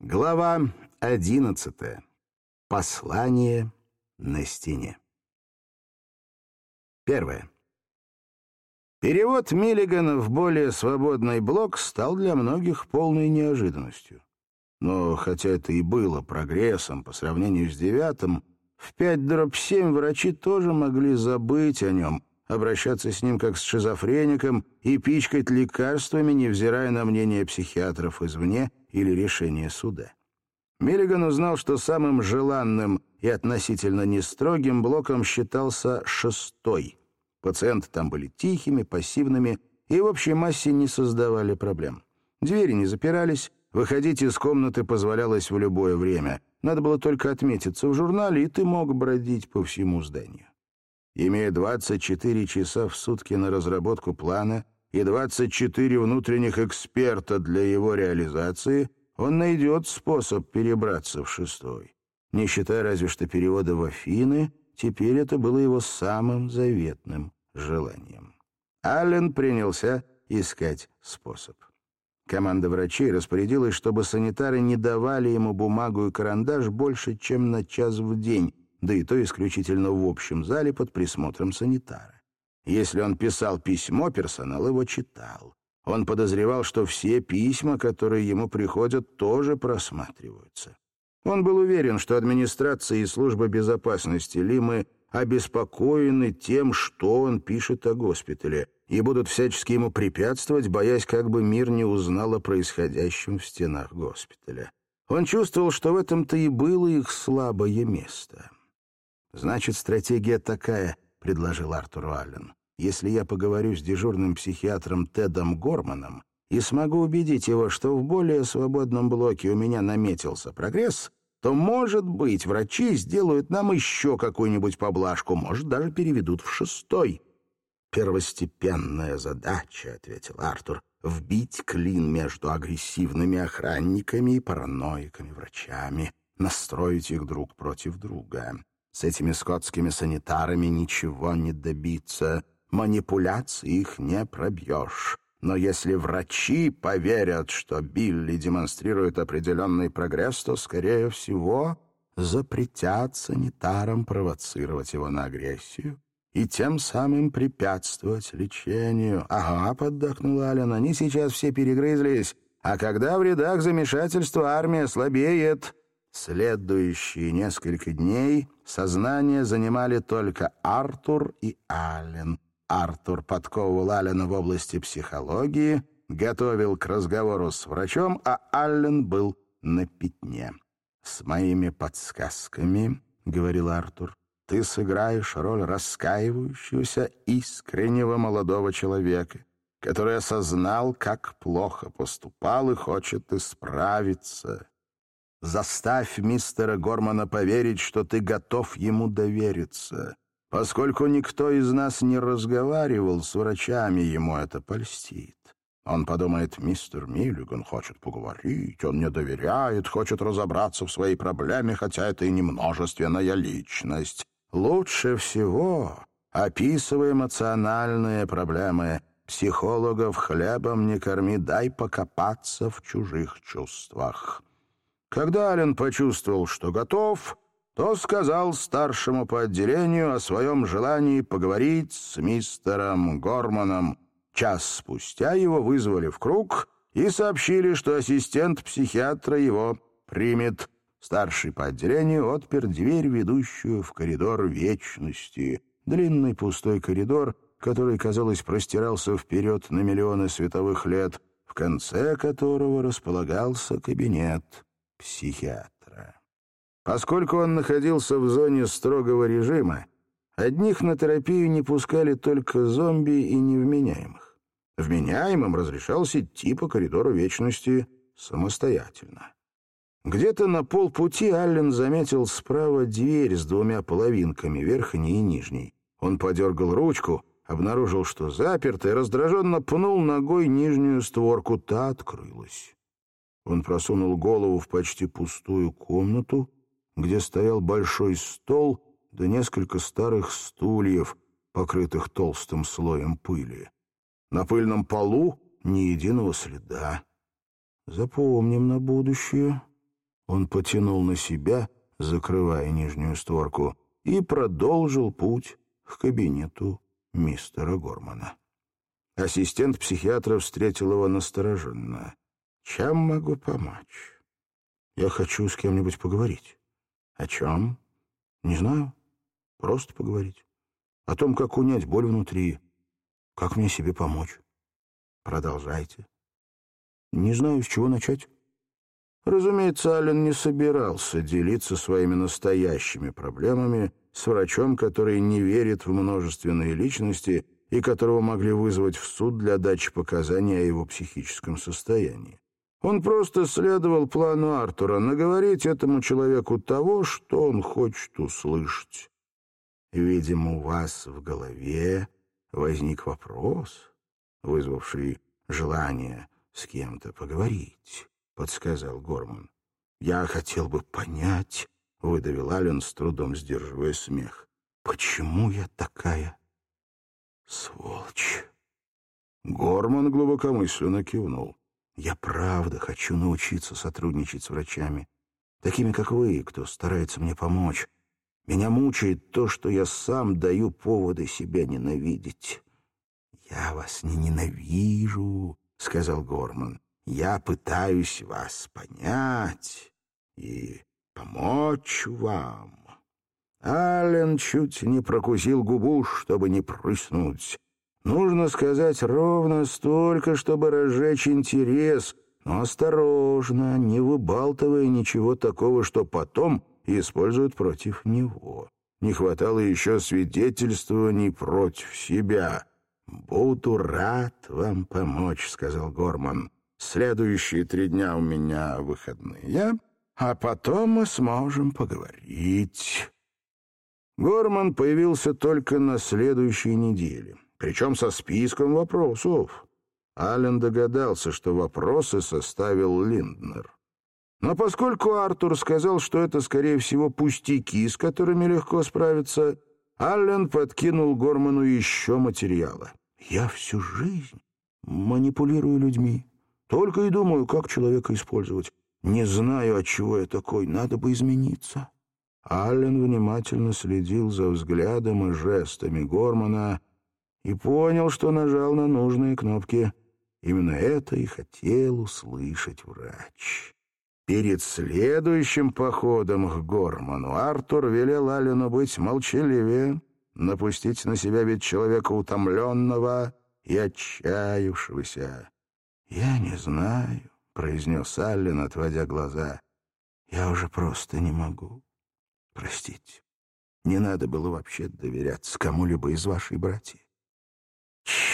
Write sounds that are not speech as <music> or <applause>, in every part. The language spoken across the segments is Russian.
Глава одиннадцатая. Послание на стене. Первое. Перевод Миллигана в более свободный блок стал для многих полной неожиданностью. Но хотя это и было прогрессом по сравнению с девятым, в пять дробь семь врачи тоже могли забыть о нем, обращаться с ним как с шизофреником и пичкать лекарствами, невзирая на мнение психиатров извне или решение суда. Миллиган узнал, что самым желанным и относительно нестрогим блоком считался шестой. Пациенты там были тихими, пассивными и в общей массе не создавали проблем. Двери не запирались, выходить из комнаты позволялось в любое время. Надо было только отметиться в журнале, и ты мог бродить по всему зданию. Имея 24 часа в сутки на разработку плана и 24 внутренних эксперта для его реализации, он найдет способ перебраться в шестой. Не считая разве что перевода в Афины, теперь это было его самым заветным желанием. Аллен принялся искать способ. Команда врачей распорядилась, чтобы санитары не давали ему бумагу и карандаш больше, чем на час в день, да и то исключительно в общем зале под присмотром санитара. Если он писал письмо, персонал его читал. Он подозревал, что все письма, которые ему приходят, тоже просматриваются. Он был уверен, что администрация и служба безопасности Лимы обеспокоены тем, что он пишет о госпитале, и будут всячески ему препятствовать, боясь, как бы мир не узнал о происходящем в стенах госпиталя. Он чувствовал, что в этом-то и было их слабое место. «Значит, стратегия такая», — предложил Артур Аллен. «Если я поговорю с дежурным психиатром Тедом Горманом и смогу убедить его, что в более свободном блоке у меня наметился прогресс, то, может быть, врачи сделают нам еще какую-нибудь поблажку, может, даже переведут в шестой». «Первостепенная задача», — ответил Артур, — «вбить клин между агрессивными охранниками и параноиками врачами, настроить их друг против друга. С этими скотскими санитарами ничего не добиться, манипуляций их не пробьешь. Но если врачи поверят, что Билли демонстрирует определенный прогресс, то, скорее всего, запретят санитарам провоцировать его на агрессию и тем самым препятствовать лечению. «Ага», — поддохнул Ален, — «они сейчас все перегрызлись, а когда в рядах замешательства армия слабеет, Следующие несколько дней сознание занимали только Артур и Аллен. Артур подковывал Аллена в области психологии, готовил к разговору с врачом, а Аллен был на пятне. «С моими подсказками», — говорил Артур, — «ты сыграешь роль раскаивающегося, искреннего молодого человека, который осознал, как плохо поступал и хочет исправиться. Заставь мистера Гормана поверить, что ты готов ему довериться. Поскольку никто из нас не разговаривал с врачами, ему это польстит. Он подумает, мистер Миллиган хочет поговорить, он мне доверяет, хочет разобраться в своей проблеме, хотя это и не множественная личность. Лучше всего описывай эмоциональные проблемы. Психологов хлебом не корми, дай покопаться в чужих чувствах. Когда Ален почувствовал, что готов, то сказал старшему по отделению о своем желании поговорить с мистером Горманом. Час спустя его вызвали в круг и сообщили, что ассистент психиатра его примет. Старший по отделению отпер дверь, ведущую в коридор вечности. Длинный пустой коридор, который, казалось, простирался вперед на миллионы световых лет, в конце которого располагался кабинет психиатра. Поскольку он находился в зоне строгого режима, одних на терапию не пускали только зомби и невменяемых. Вменяемым разрешалось идти по коридору вечности самостоятельно. Где-то на полпути Аллен заметил справа дверь с двумя половинками, верхней и нижней. Он подергал ручку, обнаружил, что заперта, и раздраженно пнул ногой нижнюю створку. Та открылась. Он просунул голову в почти пустую комнату, где стоял большой стол да несколько старых стульев, покрытых толстым слоем пыли. На пыльном полу ни единого следа. «Запомним на будущее», Он потянул на себя, закрывая нижнюю створку, и продолжил путь к кабинету мистера Гормана. Ассистент психиатра встретил его настороженно. «Чем могу помочь?» «Я хочу с кем-нибудь поговорить». «О чем?» «Не знаю. Просто поговорить. О том, как унять боль внутри, как мне себе помочь». «Продолжайте». «Не знаю, с чего начать». Разумеется, Аллен не собирался делиться своими настоящими проблемами с врачом, который не верит в множественные личности и которого могли вызвать в суд для дачи показаний о его психическом состоянии. Он просто следовал плану Артура наговорить этому человеку того, что он хочет услышать. Видимо, у вас в голове возник вопрос, вызвавший желание с кем-то поговорить, — подсказал Горман. Я хотел бы понять, — выдавил Ален с трудом сдерживая смех, — почему я такая сволочь? Горман глубокомысленно кивнул. Я правда хочу научиться сотрудничать с врачами, такими как вы, кто старается мне помочь. Меня мучает то, что я сам даю поводы себя ненавидеть. «Я вас не ненавижу», — сказал Горман. «Я пытаюсь вас понять и помочь вам». Аллен чуть не прокусил губу, чтобы не прыснуть. Нужно сказать ровно столько, чтобы разжечь интерес, но осторожно, не выбалтывая ничего такого, что потом используют против него. Не хватало еще свидетельствований против себя. «Буду рад вам помочь», — сказал Горман. «Следующие три дня у меня выходные, а потом мы сможем поговорить». Горман появился только на следующей неделе причем со списком вопросов. Аллен догадался, что вопросы составил Линднер. Но поскольку Артур сказал, что это, скорее всего, пустяки, с которыми легко справиться, Аллен подкинул Горману еще материала. «Я всю жизнь манипулирую людьми. Только и думаю, как человека использовать. Не знаю, от чего я такой, надо бы измениться». Аллен внимательно следил за взглядом и жестами Гормана, и понял, что нажал на нужные кнопки. Именно это и хотел услышать врач. Перед следующим походом к Горману Артур велел Алину быть молчаливее, напустить на себя вид человека утомленного и отчаявшегося. «Я не знаю», — произнес Аллен, отводя глаза. «Я уже просто не могу. Простите, не надо было вообще доверяться кому-либо из вашей братьев.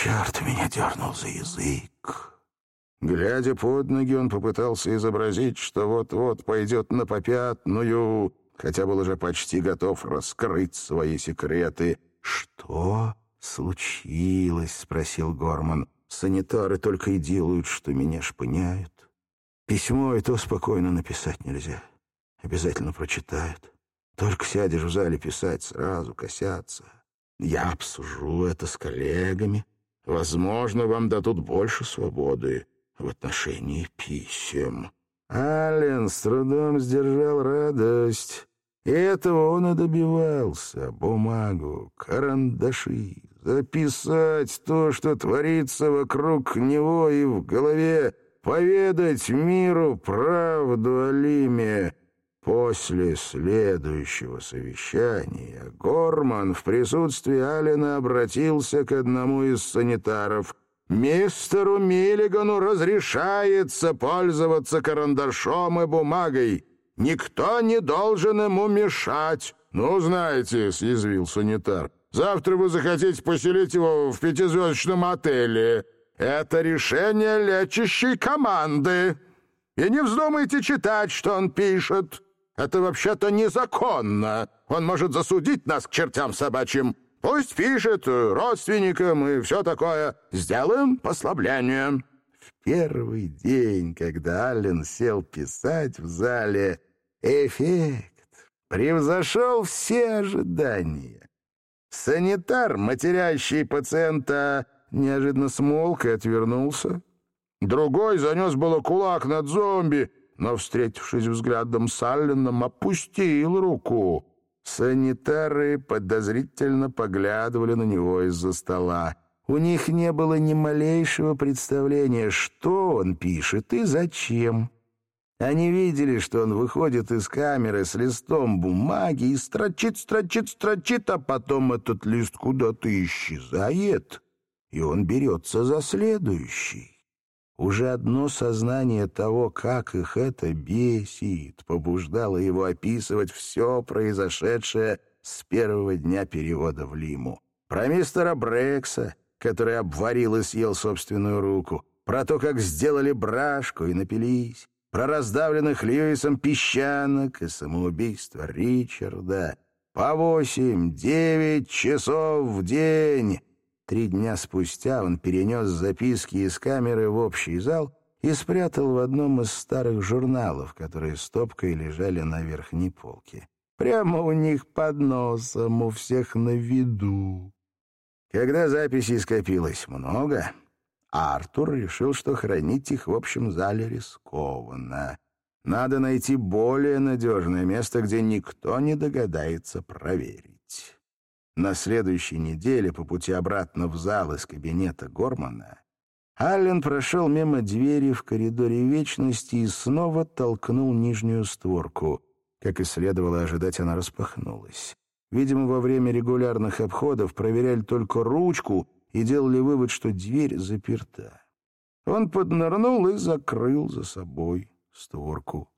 Черт меня дернул за язык. Глядя под ноги, он попытался изобразить, что вот-вот пойдет на попятную, хотя был уже почти готов раскрыть свои секреты. «Что случилось?» — спросил Горман. «Санитары только и делают, что меня шпыняют. Письмо и то спокойно написать нельзя. Обязательно прочитают. Только сядешь в зале писать, сразу косятся. Я обсужу это с коллегами. Возможно, вам дадут больше свободы в отношении писем». Аллен с трудом сдержал радость. Этого он и добивался. Бумагу, карандаши, записать то, что творится вокруг него и в голове, поведать миру правду о Лиме. После следующего совещания Горман в присутствии Алина обратился к одному из санитаров. «Мистеру Миллигану разрешается пользоваться карандашом и бумагой. Никто не должен ему мешать». «Ну, знаете», — съязвил санитар, «завтра вы захотите поселить его в пятизвездочном отеле. Это решение лечащей команды. И не вздумайте читать, что он пишет». Это вообще-то незаконно. Он может засудить нас к чертям собачьим. Пусть пишет родственникам и все такое. Сделаем послабление». В первый день, когда Аллен сел писать в зале, эффект превзошел все ожидания. Санитар, матерящий пациента, неожиданно смолк и отвернулся. Другой занес было кулак над зомби, но, встретившись взглядом с Алленом, опустил руку. Санитары подозрительно поглядывали на него из-за стола. У них не было ни малейшего представления, что он пишет и зачем. Они видели, что он выходит из камеры с листом бумаги и строчит, строчит, строчит, а потом этот лист куда-то исчезает, и он берется за следующий. Уже одно сознание того, как их это бесит, побуждало его описывать все произошедшее с первого дня перевода в Лиму. Про мистера Брекса, который обварил и съел собственную руку, про то, как сделали брашку и напились, про раздавленных Льюисом песчанок и самоубийство Ричарда. По восемь-девять часов в день Три дня спустя он перенес записки из камеры в общий зал и спрятал в одном из старых журналов, которые стопкой лежали на верхней полке. Прямо у них под носом, у всех на виду. Когда записей скопилось много, Артур решил, что хранить их в общем зале рискованно. Надо найти более надежное место, где никто не догадается проверить. На следующей неделе по пути обратно в зал из кабинета Гормана Аллен прошел мимо двери в коридоре вечности и снова толкнул нижнюю створку. Как и следовало ожидать, она распахнулась. Видимо, во время регулярных обходов проверяли только ручку и делали вывод, что дверь заперта. Он поднырнул и закрыл за собой створку.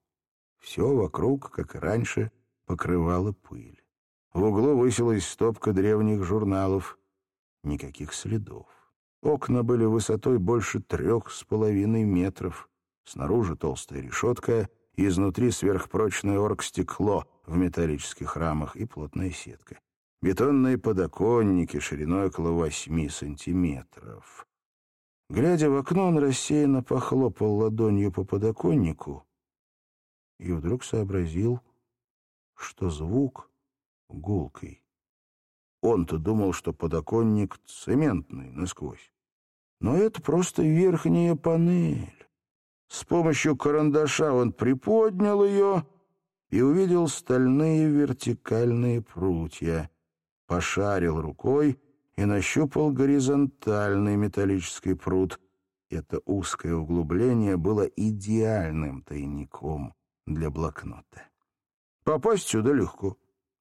Все вокруг, как и раньше, покрывало пыль. В углу высилась стопка древних журналов. Никаких следов. Окна были высотой больше трех с половиной метров. Снаружи толстая решетка, изнутри сверхпрочное оргстекло в металлических рамах и плотная сетка. Бетонные подоконники шириной около восьми сантиметров. Глядя в окно, он рассеянно похлопал ладонью по подоконнику и вдруг сообразил, что звук гулкой. Он-то думал, что подоконник цементный насквозь. Но это просто верхняя панель. С помощью карандаша он приподнял ее и увидел стальные вертикальные прутья. Пошарил рукой и нащупал горизонтальный металлический прут. Это узкое углубление было идеальным тайником для блокнота. Попасть сюда легко.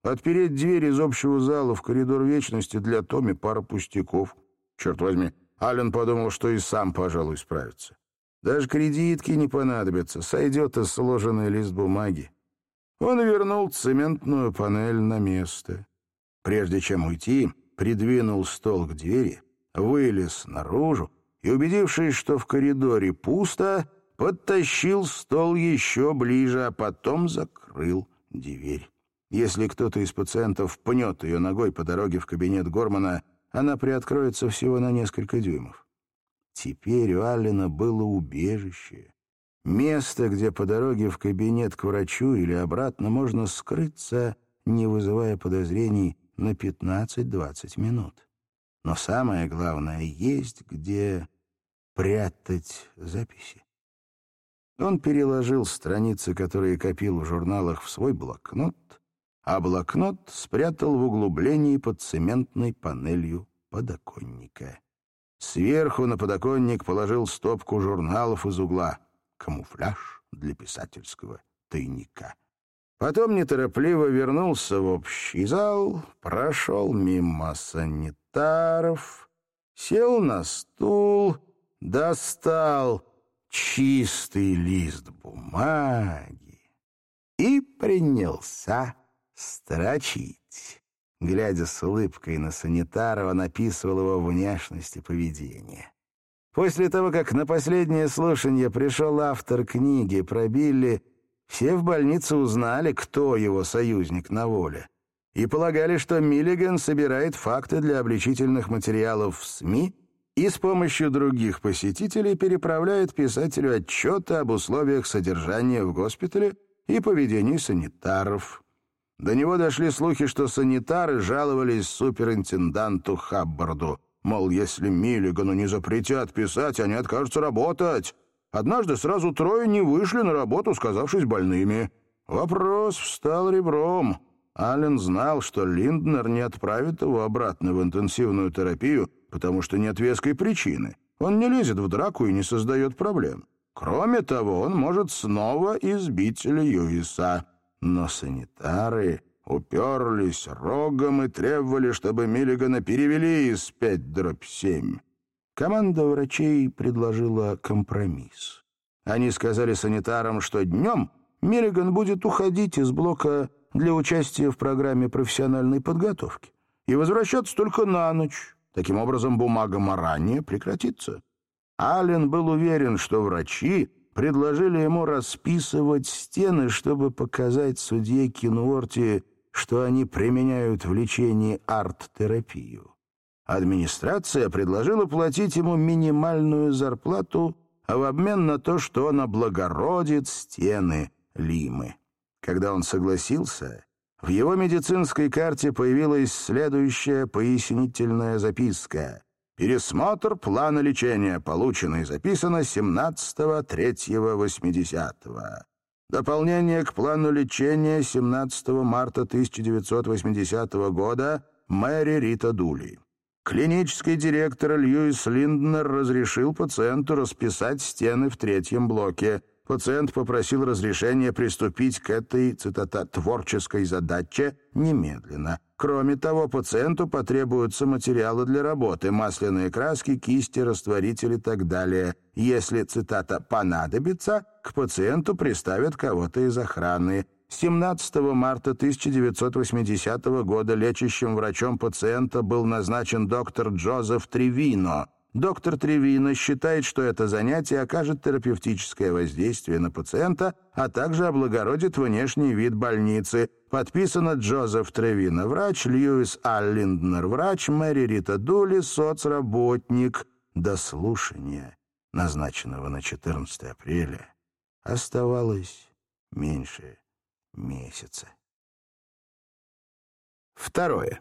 Отпереть дверь из общего зала в коридор вечности для Томи пара пустяков. Черт возьми, Ален подумал, что и сам, пожалуй, справится. Даже кредитки не понадобятся, сойдет и сложенный лист бумаги. Он вернул цементную панель на место. Прежде чем уйти, придвинул стол к двери, вылез наружу и, убедившись, что в коридоре пусто, подтащил стол еще ближе, а потом закрыл дверь. Если кто-то из пациентов пнет ее ногой по дороге в кабинет Гормана, она приоткроется всего на несколько дюймов. Теперь у Аллена было убежище. Место, где по дороге в кабинет к врачу или обратно можно скрыться, не вызывая подозрений, на 15-20 минут. Но самое главное, есть где прятать записи. Он переложил страницы, которые копил в журналах, в свой блокнот а блокнот спрятал в углублении под цементной панелью подоконника. Сверху на подоконник положил стопку журналов из угла. Камуфляж для писательского тайника. Потом неторопливо вернулся в общий зал, прошел мимо санитаров, сел на стул, достал чистый лист бумаги и принялся строчить. Глядя с улыбкой на санитара, он описывал его внешность и поведение. После того, как на последнее слушание пришел автор книги про Билли, все в больнице узнали, кто его союзник на воле, и полагали, что Миллиган собирает факты для обличительных материалов в СМИ и с помощью других посетителей переправляет писателю отчеты об условиях содержания в госпитале и поведении санитаров. До него дошли слухи, что санитары жаловались суперинтенданту Хаббарду. Мол, если Миллигану не запретят писать, они откажутся работать. Однажды сразу трое не вышли на работу, сказавшись больными. Вопрос встал ребром. Аллен знал, что Линднер не отправит его обратно в интенсивную терапию, потому что нет веской причины. Он не лезет в драку и не создает проблем. Кроме того, он может снова избить Льюиса. Но санитары уперлись рогом и требовали, чтобы Миллигана перевели из 5 дробь 7. Команда врачей предложила компромисс. Они сказали санитарам, что днем Миллиган будет уходить из блока для участия в программе профессиональной подготовки и возвращаться только на ночь. Таким образом, бумага Марания прекратится. Аллен был уверен, что врачи предложили ему расписывать стены, чтобы показать судье Кинуорти, что они применяют в лечении арт-терапию. Администрация предложила платить ему минимальную зарплату, а в обмен на то, что он облагородит стены Лимы. Когда он согласился, в его медицинской карте появилась следующая пояснительная записка. Пересмотр плана лечения, получено и записано 17.03.80. Дополнение к плану лечения 17 марта 1980 года Мэри Рита Дули. Клинический директор Льюис Линднер разрешил пациенту расписать стены в третьем блоке. Пациент попросил разрешения приступить к этой, цитата, «творческой задаче» немедленно. Кроме того, пациенту потребуются материалы для работы, масляные краски, кисти, растворитель и так далее. Если, цитата, «понадобится», к пациенту приставят кого-то из охраны. 17 марта 1980 года лечащим врачом пациента был назначен доктор Джозеф Тревино. Доктор Тревино считает, что это занятие окажет терапевтическое воздействие на пациента, а также облагородит внешний вид больницы. Подписано Джозеф Тревино, врач, Льюис Аллинднер, врач, Мэри Рита Дули, соцработник. До слушания, назначенного на 14 апреля, оставалось меньше месяца. Второе.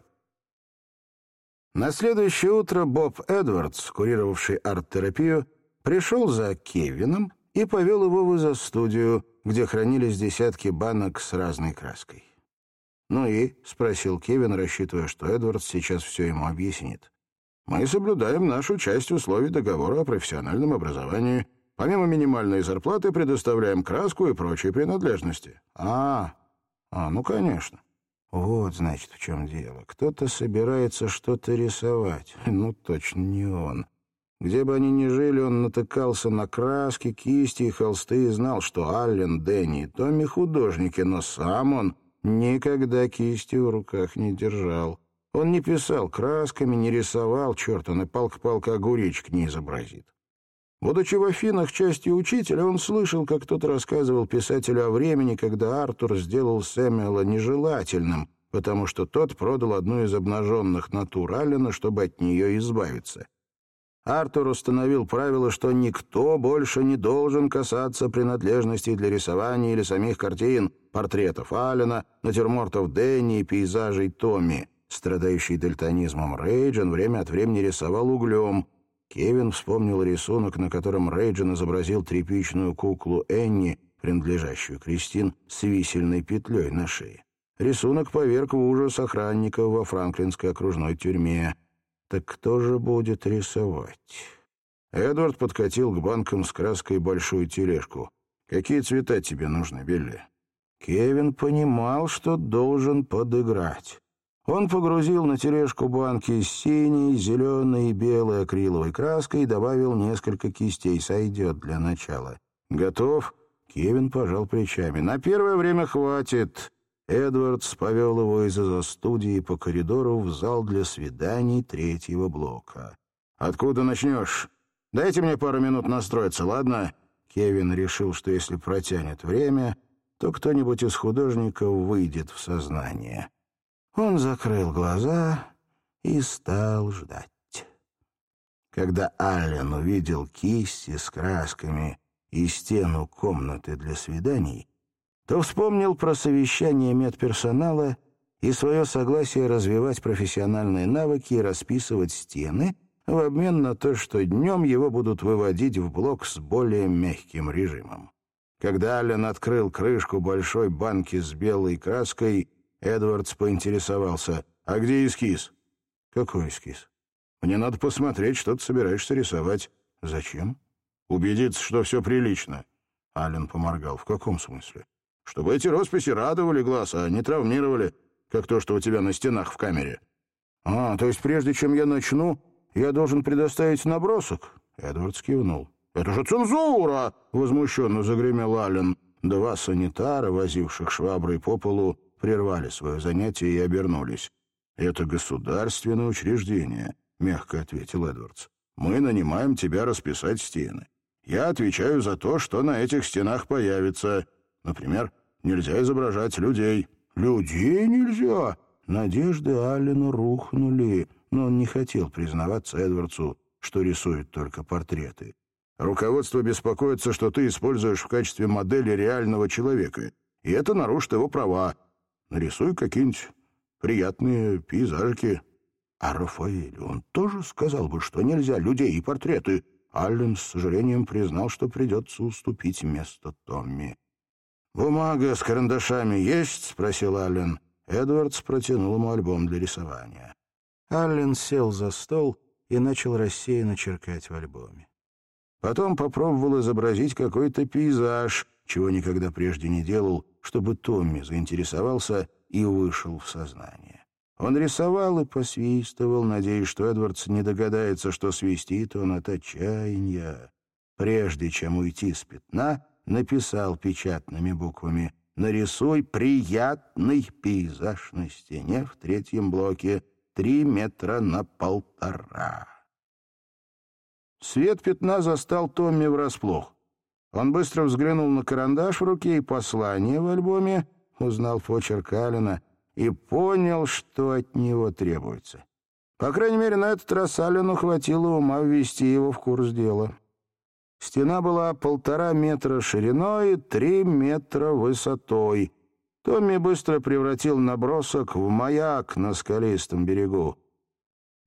На следующее утро Боб Эдвардс, курировавший арт-терапию, пришел за Кевином и повел его в изо-студию, где хранились десятки банок с разной краской. «Ну и?» — спросил Кевин, рассчитывая, что Эдвардс сейчас все ему объяснит. «Мы соблюдаем нашу часть условий договора о профессиональном образовании. Помимо минимальной зарплаты предоставляем краску и прочие принадлежности». «А, а ну, конечно. Вот, значит, в чем дело. Кто-то собирается что-то рисовать. Ну, точно не он. Где бы они ни жили, он натыкался на краски, кисти и холсты и знал, что Аллен, Дэнни и Томми художники, но сам он никогда кисти в руках не держал. Он не писал красками, не рисовал, черт, он и палка-палка огуречек не изобразит. Будучи в Афинах частью учителя, он слышал, как кто-то рассказывал писателю о времени, когда Артур сделал Сэмюэла нежелательным, потому что тот продал одну из обнаженных натур Аллена, чтобы от нее избавиться. Артур установил правило, что никто больше не должен касаться принадлежностей для рисования или самих картин, портретов Аллена, натюрмортов Дэнни и пейзажей Томми. Страдающий дальтонизмом Рейджин время от времени рисовал углем — Кевин вспомнил рисунок, на котором Рейджин изобразил тряпичную куклу Энни, принадлежащую Кристин, с висельной петлей на шее. Рисунок поверг в ужас охранников во франклинской окружной тюрьме. Так кто же будет рисовать? Эдвард подкатил к банкам с краской большую тележку. «Какие цвета тебе нужны, Билли?» Кевин понимал, что должен подыграть. Он погрузил на тележку банки с синей, зеленой и белой акриловой краской и добавил несколько кистей. Сойдет для начала. «Готов?» Кевин пожал плечами. «На первое время хватит». Эдвардс повел его из-за студии по коридору в зал для свиданий третьего блока. «Откуда начнешь? Дайте мне пару минут настроиться, ладно?» Кевин решил, что если протянет время, то кто-нибудь из художников выйдет в сознание. Он закрыл глаза и стал ждать. Когда Аллен увидел кисти с красками и стену комнаты для свиданий, то вспомнил про совещание медперсонала и свое согласие развивать профессиональные навыки и расписывать стены, в обмен на то, что днем его будут выводить в блок с более мягким режимом. Когда Аллен открыл крышку большой банки с белой краской, Эдвардс поинтересовался, «А где эскиз?» «Какой эскиз?» «Мне надо посмотреть, что ты собираешься рисовать». «Зачем?» «Убедиться, что все прилично». Аллен поморгал. «В каком смысле?» «Чтобы эти росписи радовали глаз, а не травмировали, как то, что у тебя на стенах в камере». «А, то есть прежде чем я начну, я должен предоставить набросок?» Эдвардс кивнул. «Это же цензура!» — возмущенно загремел Аллен. Два санитара, возивших шваброй по полу, прервали свое занятие и обернулись. «Это государственное учреждение», — мягко ответил Эдвардс. «Мы нанимаем тебя расписать стены. Я отвечаю за то, что на этих стенах появится. Например, нельзя изображать людей». «Людей нельзя!» Надежды Аллену рухнули, но он не хотел признаваться Эдвардсу, что рисует только портреты. «Руководство беспокоится, что ты используешь в качестве модели реального человека, и это нарушит его права. Нарисуй какие-нибудь приятные пейзажики». А Рафаэль, он тоже сказал бы, что нельзя людей и портреты. Аллен с сожалением признал, что придется уступить место Томми. «Бумага с карандашами есть?» — спросил Аллен. Эдвардс протянул ему альбом для рисования. Аллен сел за стол и начал рассеянно черкать в альбоме. Потом попробовал изобразить какой-то пейзаж, чего никогда прежде не делал, чтобы Томми заинтересовался и вышел в сознание. Он рисовал и посвистывал, надеясь, что Эдвардс не догадается, что свистит он от отчаяния. Прежде чем уйти с пятна, написал печатными буквами — нарисуй приятный пейзаж на стене в третьем блоке, три метра на полтора. Свет пятна застал Томми врасплох. Он быстро взглянул на карандаш в руке и послание в альбоме, узнал почерк Алина и понял, что от него требуется. По крайней мере, на этот раз Алину хватило ума ввести его в курс дела. Стена была полтора метра шириной и три метра высотой. Томми быстро превратил набросок в маяк на скалистом берегу.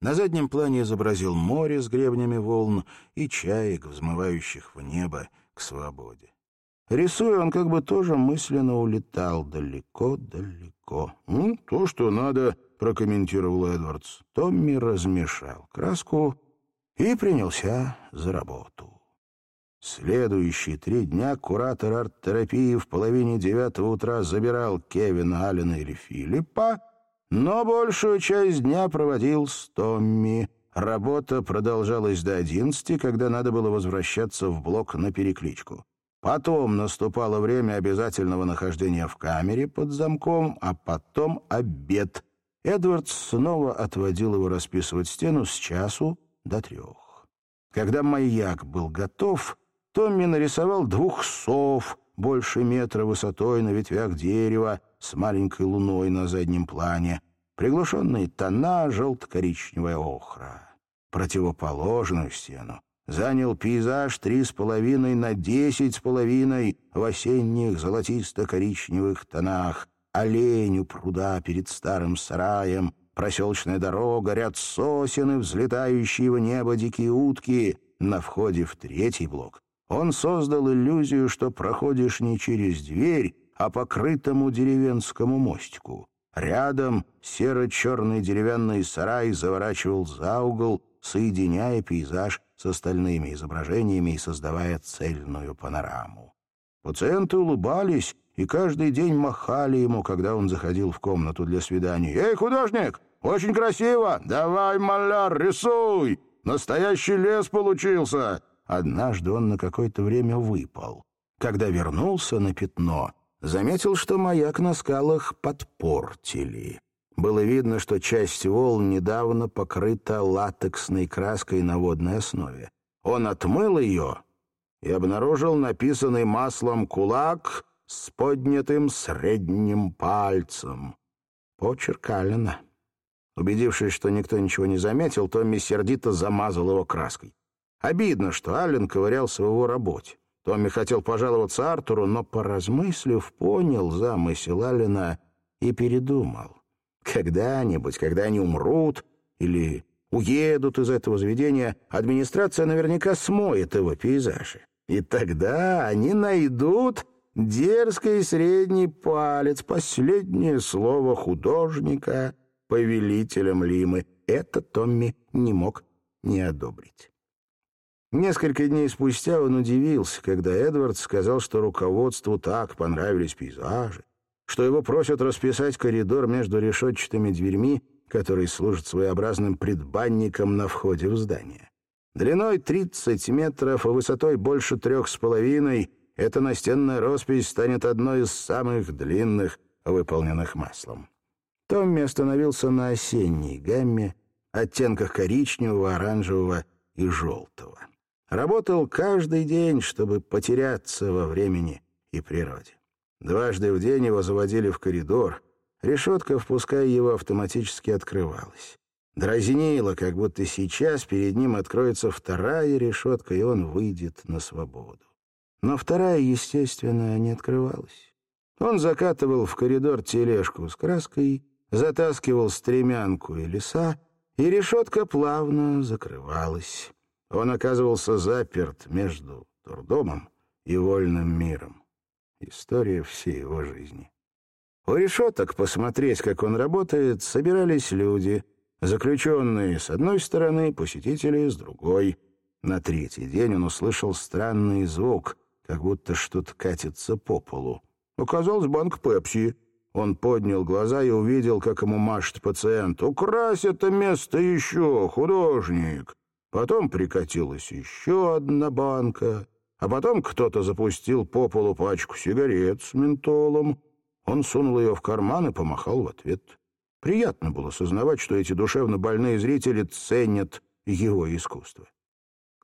На заднем плане изобразил море с гребнями волн и чаек, взмывающих в небо к свободе. Рисуя, он как бы тоже мысленно улетал далеко-далеко. «Ну, то, что надо», — прокомментировал Эдвардс. Томми размешал краску и принялся за работу. Следующие три дня куратор арт-терапии в половине девятого утра забирал Кевина, Аллена или Филиппа, но большую часть дня проводил с Томми. Работа продолжалась до одиннадцати, когда надо было возвращаться в блок на перекличку. Потом наступало время обязательного нахождения в камере под замком, а потом обед. Эдвард снова отводил его расписывать стену с часу до трех. Когда маяк был готов, Томми нарисовал двух сов, больше метра высотой на ветвях дерева, с маленькой луной на заднем плане, приглушенные тона, желто-коричневая охра. Противоположную стену занял пейзаж три с половиной на десять с половиной в осенних золотисто-коричневых тонах, олень у пруда перед старым сараем, проселочная дорога, ряд сосен и взлетающие в небо дикие утки. На входе в третий блок он создал иллюзию, что проходишь не через дверь, а по крытому деревенскому мостику. Рядом серо-черный деревянный сарай заворачивал за угол, соединяя пейзаж с остальными изображениями и создавая цельную панораму. Пациенты улыбались и каждый день махали ему, когда он заходил в комнату для свиданий. «Эй, художник, очень красиво! Давай, маляр, рисуй! Настоящий лес получился!» Однажды он на какое-то время выпал. Когда вернулся на пятно, заметил, что маяк на скалах подпортили. Было видно, что часть волн недавно покрыта латексной краской на водной основе. Он отмыл ее и обнаружил написанный маслом кулак с поднятым средним пальцем. Почерк Аллена. Убедившись, что никто ничего не заметил, Томми сердито замазал его краской. Обидно, что Аллен ковырялся в его работе. Томми хотел пожаловаться Артуру, но, поразмыслив, понял замысел Аллена и передумал. Когда-нибудь, когда они умрут, или уедут из этого заведения, администрация наверняка смоет его пейзажи. И тогда они найдут дерзкий средний палец, последнее слово художника, повелителем Лимы. Это Томми не мог не одобрить. Несколько дней спустя он удивился, когда Эдвард сказал, что руководству так понравились пейзажи, что его просят расписать коридор между решетчатыми дверьми, который служит своеобразным предбанником на входе в здание. Длиной 30 метров, а высотой больше трех с половиной, эта настенная роспись станет одной из самых длинных, выполненных маслом. Томми остановился на осенней гамме, оттенках коричневого, оранжевого и желтого. Работал каждый день, чтобы потеряться во времени и природе. Дважды в день его заводили в коридор. Решетка, впуская его, автоматически открывалась. Дразнило, как будто сейчас перед ним откроется вторая решетка, и он выйдет на свободу. Но вторая, естественно, не открывалась. Он закатывал в коридор тележку с краской, затаскивал стремянку и леса, и решетка плавно закрывалась. Он оказывался заперт между турдомом и вольным миром. История всей его жизни. У решеток посмотреть, как он работает, собирались люди, заключенные с одной стороны, посетители с другой. На третий день он услышал странный звук, как будто что-то катится по полу. Оказалось, банк «Пепси». Он поднял глаза и увидел, как ему машет пациент. «Укрась это место еще, художник!» Потом прикатилась еще одна банка, а потом кто-то запустил по полу пачку сигарет с ментолом. Он сунул ее в карман и помахал в ответ. Приятно было сознавать, что эти душевно больные зрители ценят его искусство.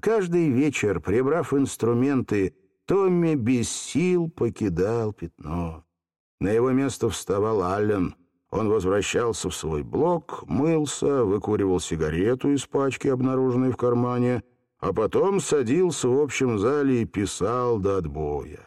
Каждый вечер, прибрав инструменты, Томми без сил покидал пятно. На его место вставал Аллен — он возвращался в свой блок, мылся, выкуривал сигарету из пачки, обнаруженной в кармане, а потом садился в общем зале и писал до отбоя.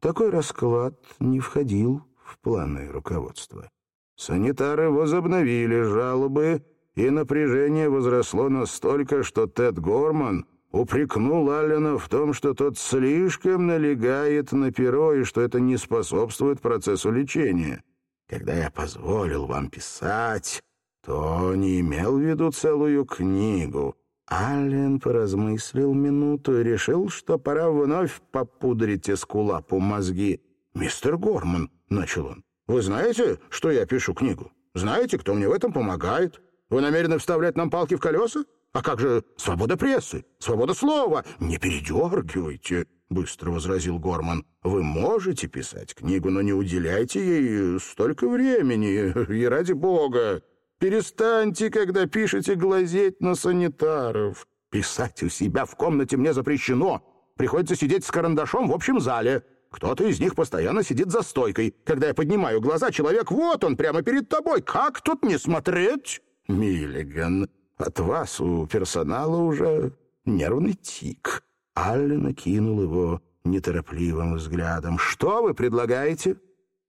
Такой расклад не входил в планы руководства. Санитары возобновили жалобы, и напряжение возросло настолько, что Тед Горман упрекнул Аллена в том, что тот слишком налегает на перо и что это не способствует процессу лечения. Когда я позволил вам писать, то не имел в виду целую книгу. Аллен поразмыслил минуту и решил, что пора вновь попудрить эскулапу мозги. «Мистер Горман», — начал он, — «вы знаете, что я пишу книгу? Знаете, кто мне в этом помогает? Вы намерены вставлять нам палки в колеса? А как же свобода прессы, свобода слова? Не передергивайте. — быстро возразил Горман. «Вы можете писать книгу, но не уделяйте ей столько времени. <laughs> И ради бога, перестаньте, когда пишете, глазеть на санитаров. Писать у себя в комнате мне запрещено. Приходится сидеть с карандашом в общем зале. Кто-то из них постоянно сидит за стойкой. Когда я поднимаю глаза, человек вот он, прямо перед тобой. Как тут не смотреть?» «Миллиган, от вас у персонала уже нервный тик». Аллен окинул его неторопливым взглядом. «Что вы предлагаете?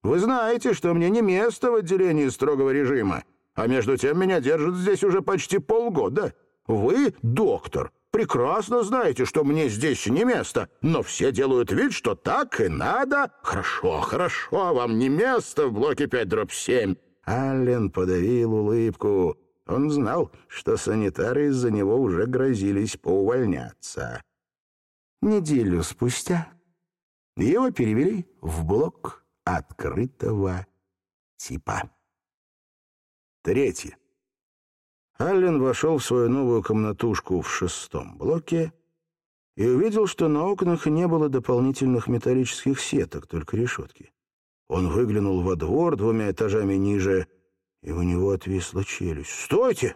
Вы знаете, что мне не место в отделении строгого режима, а между тем меня держат здесь уже почти полгода. Вы, доктор, прекрасно знаете, что мне здесь не место, но все делают вид, что так и надо. Хорошо, хорошо, вам не место в блоке 5 дробь 7». Аллен подавил улыбку. Он знал, что санитары из-за него уже грозились поувольняться. Неделю спустя его перевели в блок открытого типа. Третье. Аллен вошел в свою новую комнатушку в шестом блоке и увидел, что на окнах не было дополнительных металлических сеток, только решетки. Он выглянул во двор двумя этажами ниже, и у него отвисла челюсть. «Стойте!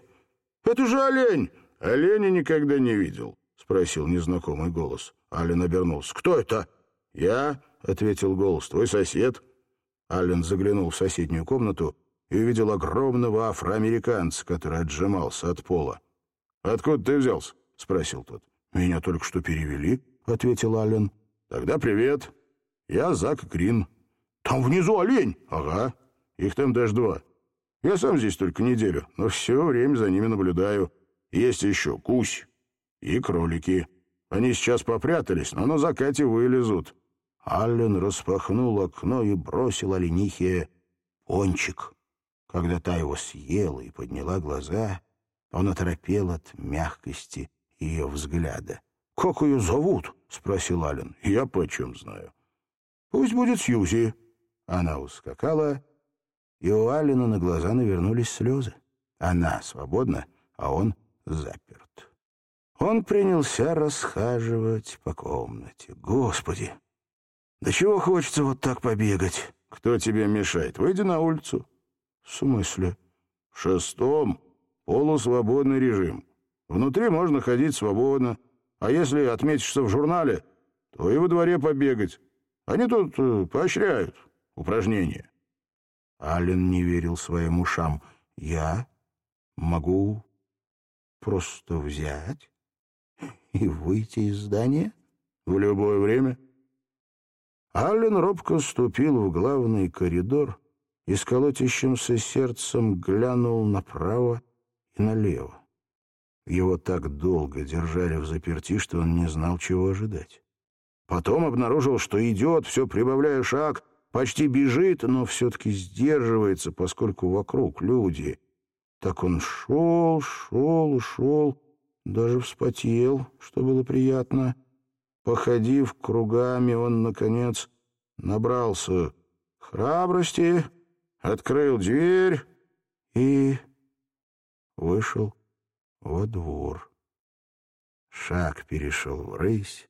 Это же олень!» «Оленя никогда не видел спросил незнакомый голос. Ален обернулся. «Кто это?» «Я», — ответил голос. «Твой сосед». Ален заглянул в соседнюю комнату и увидел огромного афроамериканца, который отжимался от пола. «Откуда ты взялся?» — спросил тот. «Меня только что перевели», — ответил Ален. «Тогда привет. Я Зак Грин». «Там внизу олень?» «Ага. Их там даже два. Я сам здесь только неделю, но все время за ними наблюдаю». Есть еще гусь и кролики. Они сейчас попрятались, но на закате вылезут». Аллен распахнул окно и бросил оленихе пончик. Когда та его съела и подняла глаза, он оторопел от мягкости ее взгляда. «Как ее зовут?» — спросил Аллен. «Я почем знаю». «Пусть будет Сьюзи». Она ускакала, и у Аллена на глаза навернулись слезы. Она свободна, а он заперт. Он принялся расхаживать по комнате. «Господи! Да чего хочется вот так побегать?» «Кто тебе мешает? Выйди на улицу». «В смысле?» «В шестом полусвободный режим. Внутри можно ходить свободно, а если отметишься в журнале, то и во дворе побегать. Они тут э, поощряют упражнения». Аллен не верил своим ушам. «Я могу просто взять и выйти из здания в любое время. Аллен робко ступил в главный коридор и с колотящимся сердцем глянул направо и налево. Его так долго держали в заперти, что он не знал, чего ожидать. Потом обнаружил, что идет, все прибавляя шаг, почти бежит, но все-таки сдерживается, поскольку вокруг люди. Так он шел, шел шел, даже вспотел, что было приятно. Походив кругами, он, наконец, набрался храбрости, открыл дверь и вышел во двор. Шаг перешел в рысь,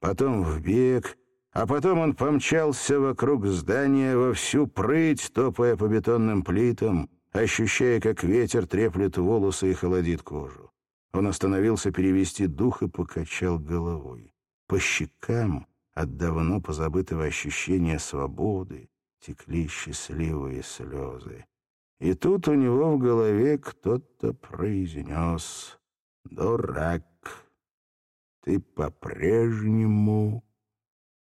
потом в бег, а потом он помчался вокруг здания во всю прыть, топая по бетонным плитам, ощущая, как ветер треплет волосы и холодит кожу. Он остановился перевести дух и покачал головой. По щекам от давно позабытого ощущения свободы текли счастливые слезы. И тут у него в голове кто-то произнес «Дурак, ты по-прежнему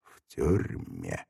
в тюрьме».